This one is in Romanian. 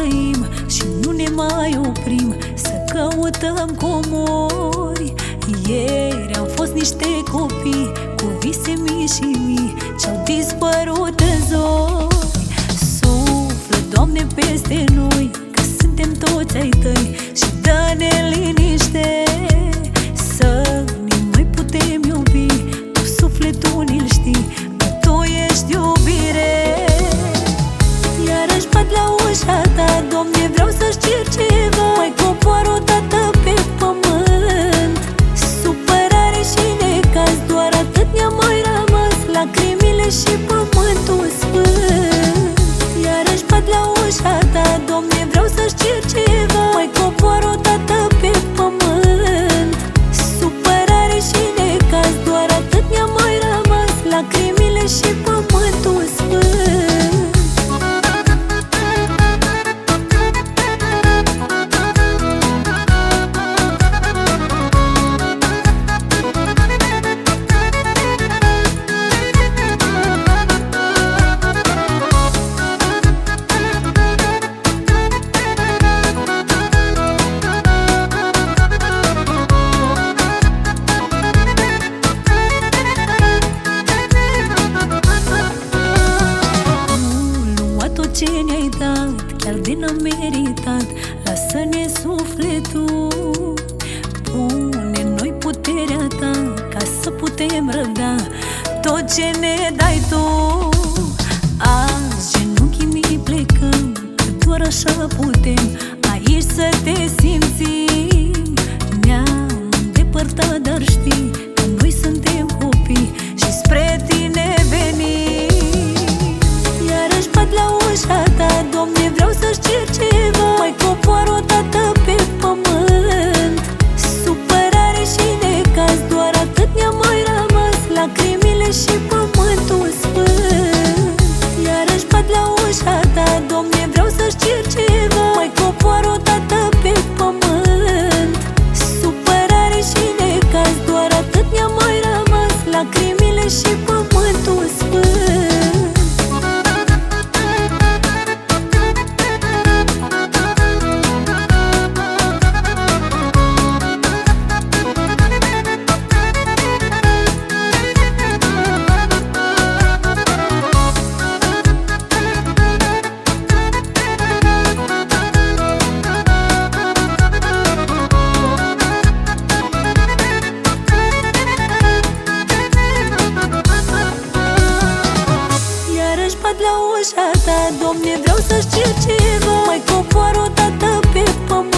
trăim și nu ne mai oprim Să căutăm comori. Ieri am fost niște copii cu vise mii și mii Ce-au dispărut în zori. Suflă, Doamne, peste noi Că suntem toți ai tăi și dă-ne liniște. Să ne mai putem iubi Tu sufletul îl știi Că tu ești iubire. Iarăși bat la ușa ta Doamne, vreau să cer ceva Mai copor o dată pe pământ. Supărare și necaz Doar atât ne-a mai rămas. Lacrimile și ce ne-ai dat Chiar de n-am meritat. Lasă-ne sufletul Pune noi puterea ta Ca să putem răbda. Tot ce ne dai tu Azi genunchii mi plecăm Că doar așa putem și pământul sfânt. Iarăși bat la ușa ta Domne, vreau să-ți cer ceva. Mai copor o Iarăși bat la ușa ta Domne, vreau să-ți cer ceva Mai copor o dată pe pământ